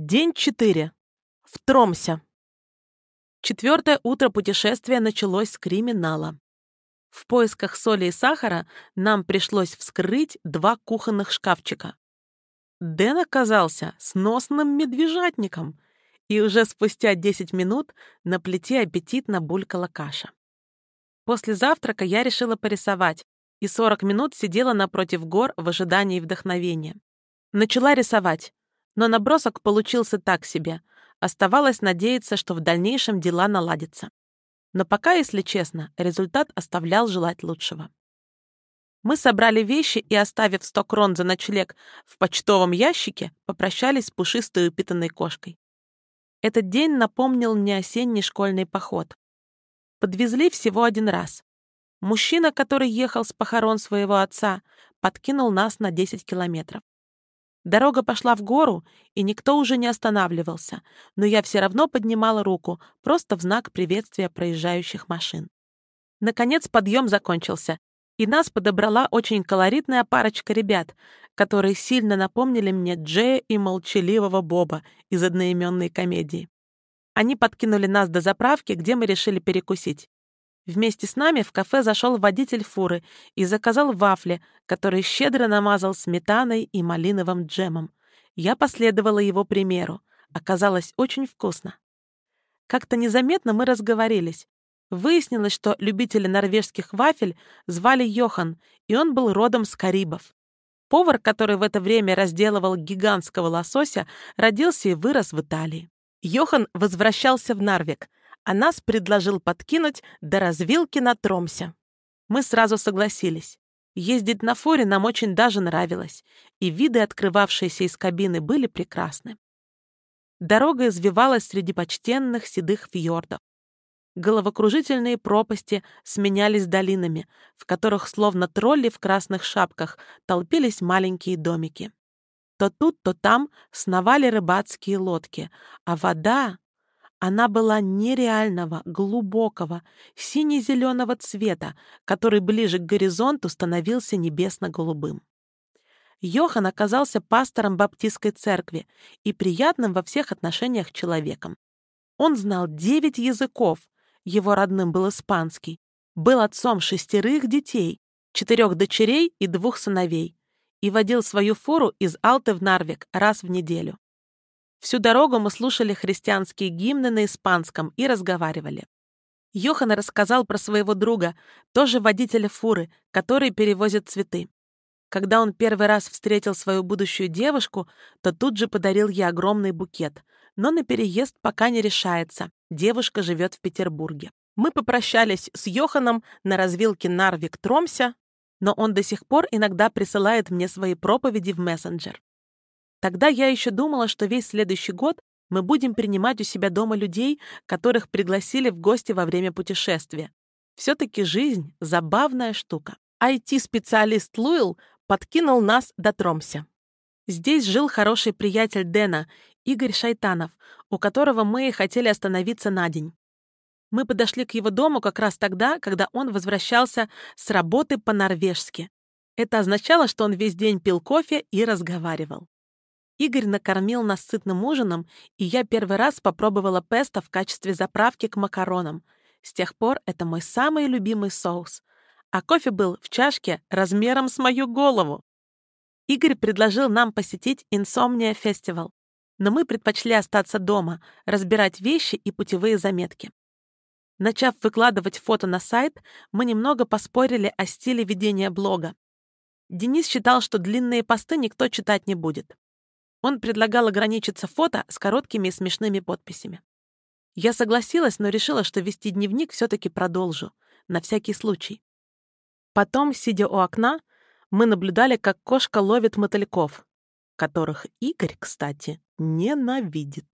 День 4. В Тромсе. Четвертое утро путешествия началось с криминала. В поисках соли и сахара нам пришлось вскрыть два кухонных шкафчика. Дэн оказался сносным медвежатником, и уже спустя 10 минут на плите аппетитно булькала каша. После завтрака я решила порисовать, и 40 минут сидела напротив гор в ожидании вдохновения. Начала рисовать, но набросок получился так себе. Оставалось надеяться, что в дальнейшем дела наладятся. Но пока, если честно, результат оставлял желать лучшего. Мы собрали вещи и, оставив 100 крон за ночлег в почтовом ящике, попрощались с пушистой упитанной кошкой. Этот день напомнил мне осенний школьный поход. Подвезли всего один раз. Мужчина, который ехал с похорон своего отца, подкинул нас на 10 километров. Дорога пошла в гору, и никто уже не останавливался, но я все равно поднимала руку, просто в знак приветствия проезжающих машин. Наконец подъем закончился, и нас подобрала очень колоритная парочка ребят, которые сильно напомнили мне Джея и молчаливого Боба из одноименной комедии. Они подкинули нас до заправки, где мы решили перекусить. Вместе с нами в кафе зашел водитель фуры и заказал вафли, которые щедро намазал сметаной и малиновым джемом. Я последовала его примеру. Оказалось очень вкусно. Как-то незаметно мы разговорились. Выяснилось, что любителя норвежских вафель звали Йохан, и он был родом с Карибов. Повар, который в это время разделывал гигантского лосося, родился и вырос в Италии. Йохан возвращался в Нарвик, а нас предложил подкинуть до развилки на Тромсе. Мы сразу согласились. Ездить на форе нам очень даже нравилось, и виды, открывавшиеся из кабины, были прекрасны. Дорога извивалась среди почтенных седых фьордов. Головокружительные пропасти сменялись долинами, в которых, словно тролли в красных шапках, толпились маленькие домики. То тут, то там сновали рыбацкие лодки, а вода, она была нереального, глубокого, сине-зеленого цвета, который ближе к горизонту становился небесно-голубым. Йохан оказался пастором баптистской церкви и приятным во всех отношениях человеком. Он знал девять языков, его родным был испанский, был отцом шестерых детей, четырех дочерей и двух сыновей, и водил свою фуру из Алты в Нарвик раз в неделю. Всю дорогу мы слушали христианские гимны на испанском и разговаривали. Йохан рассказал про своего друга, тоже водителя фуры, который перевозит цветы. Когда он первый раз встретил свою будущую девушку, то тут же подарил ей огромный букет. Но на переезд пока не решается. Девушка живет в Петербурге. Мы попрощались с Йоханом на развилке Нарвик-Тромся, но он до сих пор иногда присылает мне свои проповеди в мессенджер. Тогда я еще думала, что весь следующий год мы будем принимать у себя дома людей, которых пригласили в гости во время путешествия. Все-таки жизнь — забавная штука. IT-специалист Луил подкинул нас до Тромся. Здесь жил хороший приятель Дэна, Игорь Шайтанов, у которого мы и хотели остановиться на день. Мы подошли к его дому как раз тогда, когда он возвращался с работы по-норвежски. Это означало, что он весь день пил кофе и разговаривал. Игорь накормил нас сытным ужином, и я первый раз попробовала песто в качестве заправки к макаронам. С тех пор это мой самый любимый соус. А кофе был в чашке размером с мою голову. Игорь предложил нам посетить Insomnia Festival, но мы предпочли остаться дома, разбирать вещи и путевые заметки. Начав выкладывать фото на сайт, мы немного поспорили о стиле ведения блога. Денис считал, что длинные посты никто читать не будет. Он предлагал ограничиться фото с короткими и смешными подписями. Я согласилась, но решила, что вести дневник все-таки продолжу, на всякий случай. Потом, сидя у окна, мы наблюдали, как кошка ловит мотыльков, которых Игорь, кстати, ненавидит.